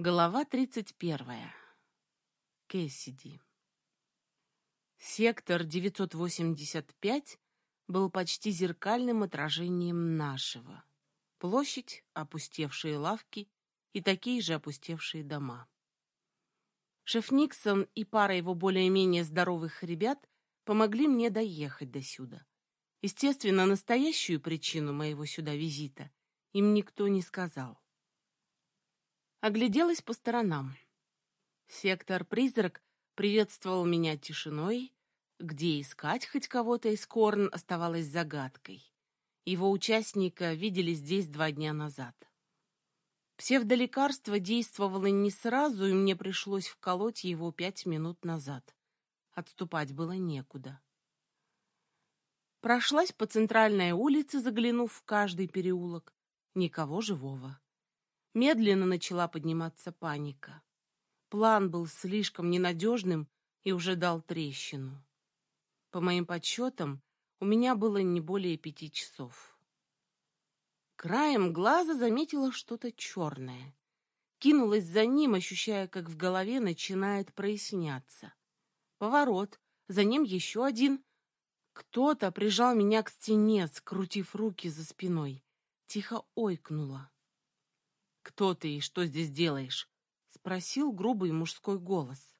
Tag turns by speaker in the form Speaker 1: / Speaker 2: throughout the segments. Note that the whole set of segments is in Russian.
Speaker 1: Глава 31. Кэссиди. Сектор 985 был почти зеркальным отражением нашего. Площадь, опустевшие лавки и такие же опустевшие дома. Шеф Никсон и пара его более-менее здоровых ребят помогли мне доехать до сюда. Естественно, настоящую причину моего сюда визита им никто не сказал. Огляделась по сторонам. Сектор-призрак приветствовал меня тишиной, где искать хоть кого-то из Корн оставалось загадкой. Его участника видели здесь два дня назад. Псевдолекарство действовало не сразу, и мне пришлось вколоть его пять минут назад. Отступать было некуда. Прошлась по центральной улице, заглянув в каждый переулок. Никого живого. Медленно начала подниматься паника. План был слишком ненадежным и уже дал трещину. По моим подсчетам, у меня было не более пяти часов. Краем глаза заметила что-то черное. Кинулась за ним, ощущая, как в голове начинает проясняться. Поворот, за ним еще один. Кто-то прижал меня к стене, скрутив руки за спиной. Тихо ойкнула. «Кто ты и что здесь делаешь?» — спросил грубый мужской голос.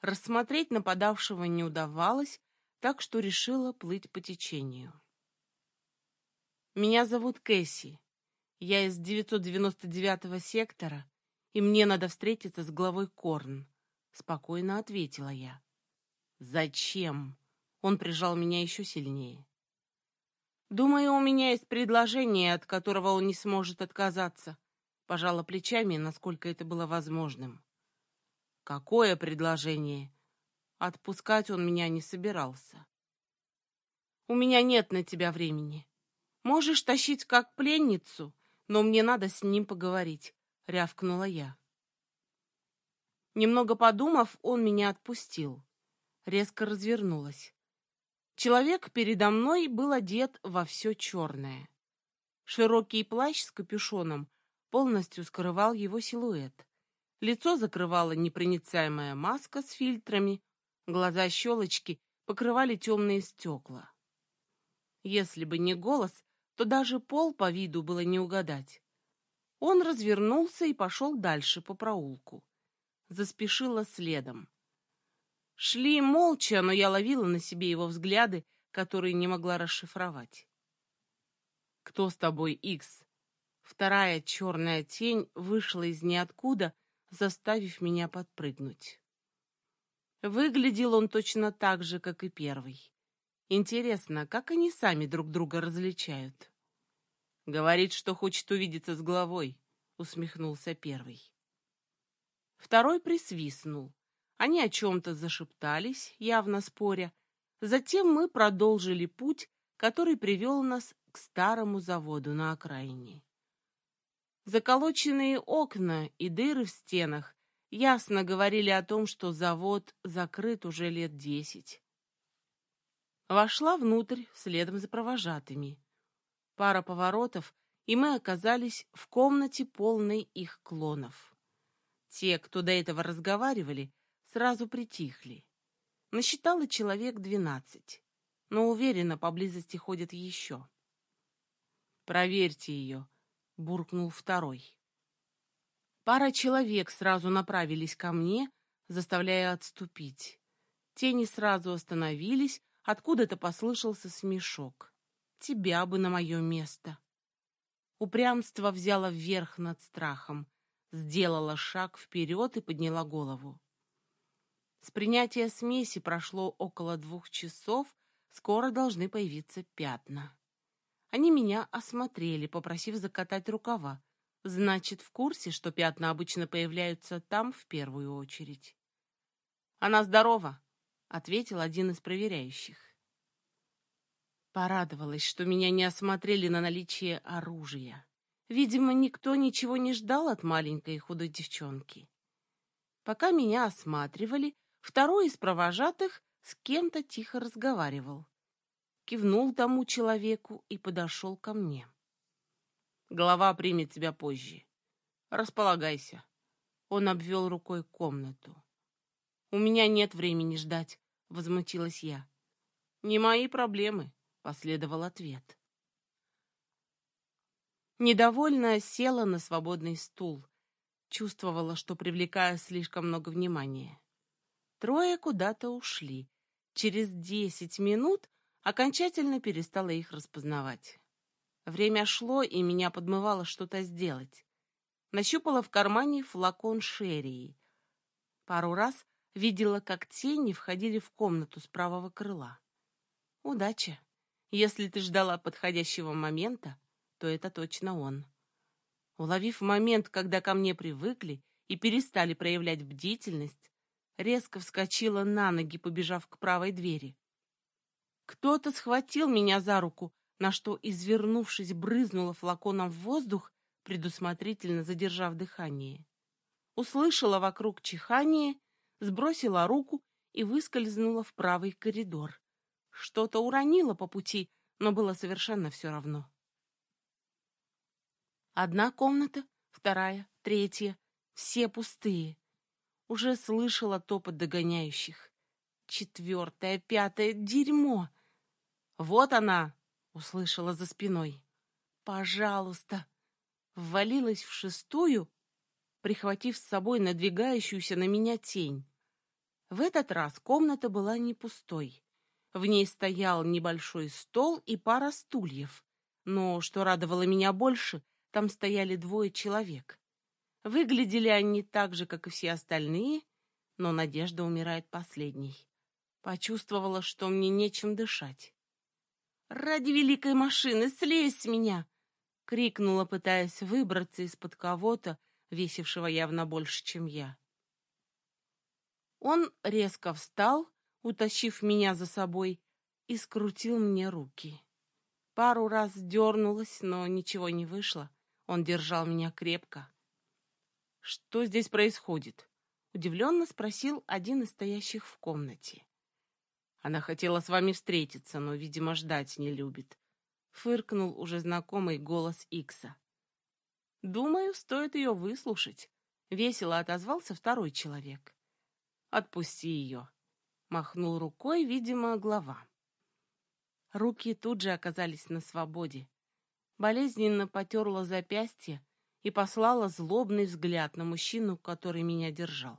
Speaker 1: Рассмотреть нападавшего не удавалось, так что решила плыть по течению. «Меня зовут Кэсси. Я из 999-го сектора, и мне надо встретиться с главой Корн», — спокойно ответила я. «Зачем?» — он прижал меня еще сильнее. «Думаю, у меня есть предложение, от которого он не сможет отказаться», пожала плечами, насколько это было возможным. Какое предложение? Отпускать он меня не собирался. У меня нет на тебя времени. Можешь тащить как пленницу, но мне надо с ним поговорить, рявкнула я. Немного подумав, он меня отпустил. Резко развернулась. Человек передо мной был одет во все черное. Широкий плащ с капюшоном полностью скрывал его силуэт. Лицо закрывала непроницаемая маска с фильтрами, глаза-щелочки покрывали темные стекла. Если бы не голос, то даже пол по виду было не угадать. Он развернулся и пошел дальше по проулку. Заспешила следом. Шли молча, но я ловила на себе его взгляды, которые не могла расшифровать. «Кто с тобой, Икс?» Вторая черная тень вышла из ниоткуда, заставив меня подпрыгнуть. Выглядел он точно так же, как и первый. Интересно, как они сами друг друга различают? Говорит, что хочет увидеться с главой, усмехнулся первый. Второй присвистнул. Они о чем-то зашептались, явно споря. Затем мы продолжили путь, который привел нас к старому заводу на окраине. Заколоченные окна и дыры в стенах ясно говорили о том, что завод закрыт уже лет десять. Вошла внутрь следом за провожатыми. Пара поворотов, и мы оказались в комнате полной их клонов. Те, кто до этого разговаривали, сразу притихли. Насчитала человек двенадцать, но уверенно поблизости ходят еще. «Проверьте ее», буркнул второй. Пара человек сразу направились ко мне, заставляя отступить. Тени сразу остановились, откуда-то послышался смешок. Тебя бы на мое место. Упрямство взяло вверх над страхом, сделала шаг вперед и подняла голову. С принятия смеси прошло около двух часов, скоро должны появиться пятна. Они меня осмотрели, попросив закатать рукава. Значит, в курсе, что пятна обычно появляются там в первую очередь. «Она здорова», — ответил один из проверяющих. Порадовалась, что меня не осмотрели на наличие оружия. Видимо, никто ничего не ждал от маленькой худой девчонки. Пока меня осматривали, второй из провожатых с кем-то тихо разговаривал кивнул тому человеку и подошел ко мне. Голова примет тебя позже. Располагайся. Он обвел рукой комнату. «У меня нет времени ждать», — возмутилась я. «Не мои проблемы», — последовал ответ. Недовольно села на свободный стул. Чувствовала, что привлекаю слишком много внимания. Трое куда-то ушли. Через десять минут окончательно перестала их распознавать. Время шло, и меня подмывало что-то сделать. Нащупала в кармане флакон шерии. Пару раз видела, как тени входили в комнату с правого крыла. Удача. Если ты ждала подходящего момента, то это точно он. Уловив момент, когда ко мне привыкли и перестали проявлять бдительность, резко вскочила на ноги, побежав к правой двери. Кто-то схватил меня за руку, на что, извернувшись, брызнула флаконом в воздух, предусмотрительно задержав дыхание. Услышала вокруг чихание, сбросила руку и выскользнула в правый коридор. Что-то уронила по пути, но было совершенно все равно. Одна комната, вторая, третья, все пустые. Уже слышала топот догоняющих. Четвертая, пятая, дерьмо. Вот она, услышала за спиной. Пожалуйста. Ввалилась в шестую, прихватив с собой надвигающуюся на меня тень. В этот раз комната была не пустой. В ней стоял небольшой стол и пара стульев. Но, что радовало меня больше, там стояли двое человек. Выглядели они так же, как и все остальные, но Надежда умирает последней. Почувствовала, что мне нечем дышать. «Ради великой машины, слезь с меня!» — крикнула, пытаясь выбраться из-под кого-то, весившего явно больше, чем я. Он резко встал, утащив меня за собой, и скрутил мне руки. Пару раз дернулась, но ничего не вышло. Он держал меня крепко. «Что здесь происходит?» — удивленно спросил один из стоящих в комнате. «Она хотела с вами встретиться, но, видимо, ждать не любит», — фыркнул уже знакомый голос Икса. «Думаю, стоит ее выслушать», — весело отозвался второй человек. «Отпусти ее», — махнул рукой, видимо, глава. Руки тут же оказались на свободе болезненно потерла запястье и послала злобный взгляд на мужчину, который меня держал.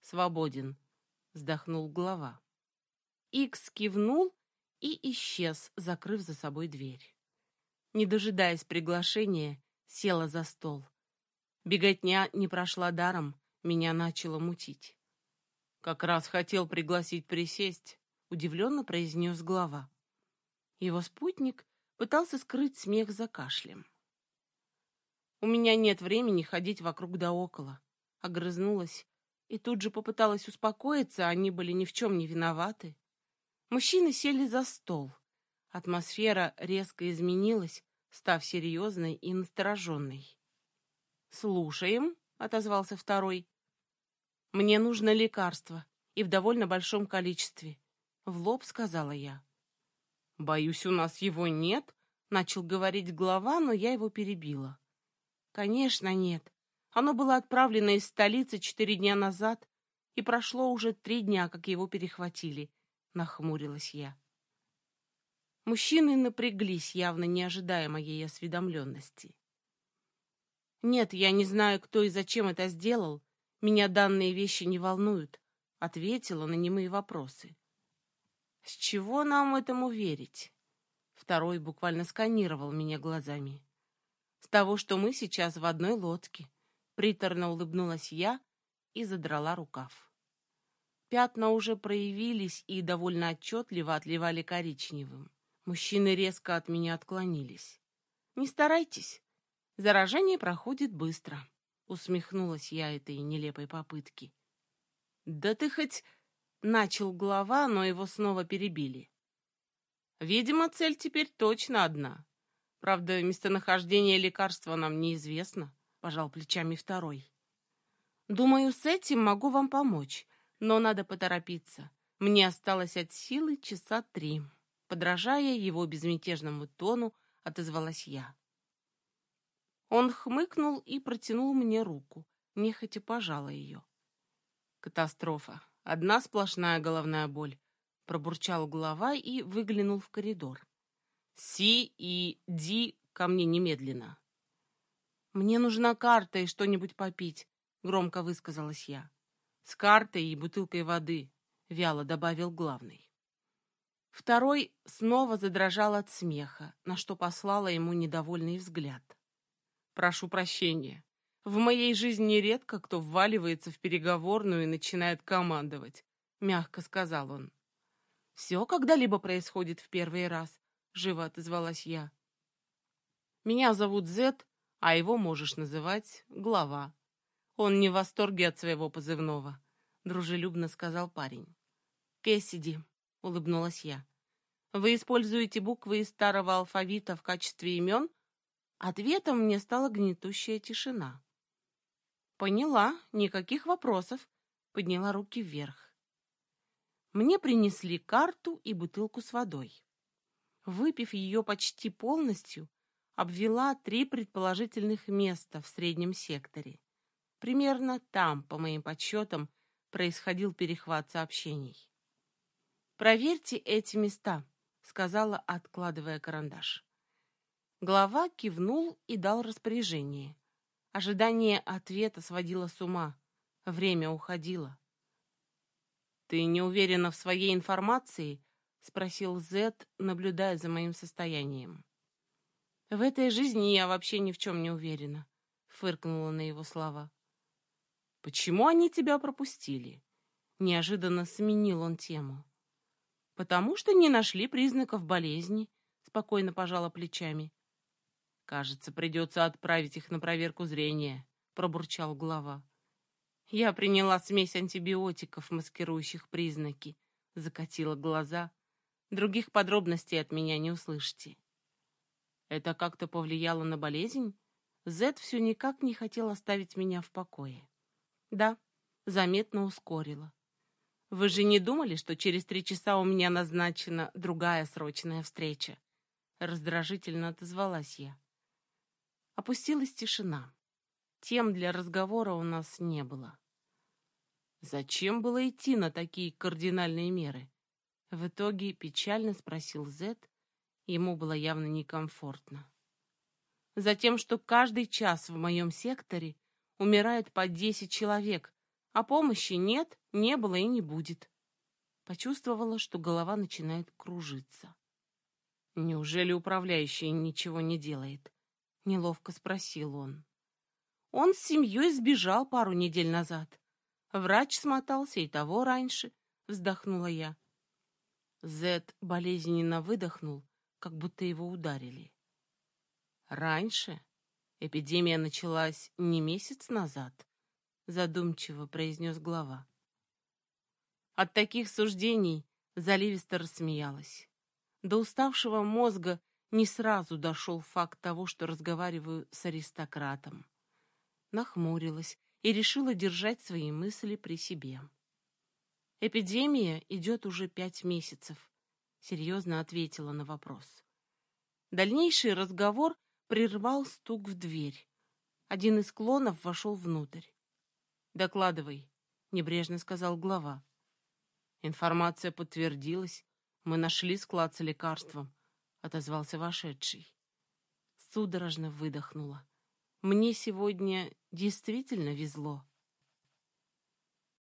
Speaker 1: «Свободен», — вздохнул глава. Икс кивнул и исчез, закрыв за собой дверь. Не дожидаясь приглашения, села за стол. Беготня не прошла даром, меня начало мутить. «Как раз хотел пригласить присесть», — удивленно произнес глава. Его спутник пытался скрыть смех за кашлем. «У меня нет времени ходить вокруг да около», — огрызнулась и тут же попыталась успокоиться, они были ни в чем не виноваты. Мужчины сели за стол. Атмосфера резко изменилась, став серьезной и настороженной. «Слушаем», — отозвался второй. «Мне нужно лекарство, и в довольно большом количестве», — в лоб сказала я. «Боюсь, у нас его нет», — начал говорить глава, но я его перебила. «Конечно, нет. Оно было отправлено из столицы четыре дня назад, и прошло уже три дня, как его перехватили», — нахмурилась я. Мужчины напряглись, явно не ожидая моей осведомленности. «Нет, я не знаю, кто и зачем это сделал. Меня данные вещи не волнуют», — ответила на немые вопросы. С чего нам этому верить? Второй буквально сканировал меня глазами. С того, что мы сейчас в одной лодке. Приторно улыбнулась я и задрала рукав. Пятна уже проявились и довольно отчетливо отливали коричневым. Мужчины резко от меня отклонились. «Не старайтесь. Заражение проходит быстро», — усмехнулась я этой нелепой попытки. «Да ты хоть Начал глава, но его снова перебили. Видимо, цель теперь точно одна. Правда, местонахождение лекарства нам неизвестно, пожал плечами второй. Думаю, с этим могу вам помочь, но надо поторопиться. Мне осталось от силы часа три. Подражая его безмятежному тону, отозвалась я. Он хмыкнул и протянул мне руку. нехотя пожала ее. Катастрофа. Одна сплошная головная боль. Пробурчал голова и выглянул в коридор. Си и Ди ко мне немедленно. «Мне нужна карта и что-нибудь попить», — громко высказалась я. «С картой и бутылкой воды», — вяло добавил главный. Второй снова задрожал от смеха, на что послала ему недовольный взгляд. «Прошу прощения. В моей жизни редко кто вваливается в переговорную и начинает командовать», — мягко сказал он. «Все когда-либо происходит в первый раз», — живо отозвалась я. «Меня зовут Зет, а его можешь называть Глава. Он не в восторге от своего позывного», — дружелюбно сказал парень. «Кэссиди», — улыбнулась я. «Вы используете буквы из старого алфавита в качестве имен?» Ответом мне стала гнетущая тишина. «Поняла, никаких вопросов», — подняла руки вверх. Мне принесли карту и бутылку с водой. Выпив ее почти полностью, обвела три предположительных места в среднем секторе. Примерно там, по моим подсчетам, происходил перехват сообщений. «Проверьте эти места», — сказала, откладывая карандаш. Глава кивнул и дал распоряжение. Ожидание ответа сводило с ума. Время уходило. «Ты не уверена в своей информации?» — спросил Зет, наблюдая за моим состоянием. «В этой жизни я вообще ни в чем не уверена», — фыркнула на его слова. «Почему они тебя пропустили?» Неожиданно сменил он тему. «Потому что не нашли признаков болезни», — спокойно пожала плечами. «Кажется, придется отправить их на проверку зрения», — пробурчал глава. «Я приняла смесь антибиотиков, маскирующих признаки», — закатила глаза. «Других подробностей от меня не услышите». «Это как-то повлияло на болезнь?» Зет все никак не хотел оставить меня в покое. «Да, заметно ускорила. Вы же не думали, что через три часа у меня назначена другая срочная встреча?» Раздражительно отозвалась я. Опустилась тишина. Тем для разговора у нас не было. Зачем было идти на такие кардинальные меры? В итоге печально спросил Зет. Ему было явно некомфортно. Затем, что каждый час в моем секторе умирает по десять человек, а помощи нет, не было и не будет. Почувствовала, что голова начинает кружиться. Неужели управляющий ничего не делает? Неловко спросил он. Он с семьей сбежал пару недель назад. Врач смотался и того раньше, вздохнула я. Зет болезненно выдохнул, как будто его ударили. Раньше? Эпидемия началась не месяц назад задумчиво произнес глава. От таких суждений заливисто рассмеялась. До уставшего мозга не сразу дошел факт того, что разговариваю с аристократом. Нахмурилась и решила держать свои мысли при себе. «Эпидемия идет уже пять месяцев», — серьезно ответила на вопрос. Дальнейший разговор прервал стук в дверь. Один из клонов вошел внутрь. «Докладывай», — небрежно сказал глава. «Информация подтвердилась. Мы нашли склад с лекарством», — отозвался вошедший. Судорожно выдохнула. «Мне сегодня действительно везло».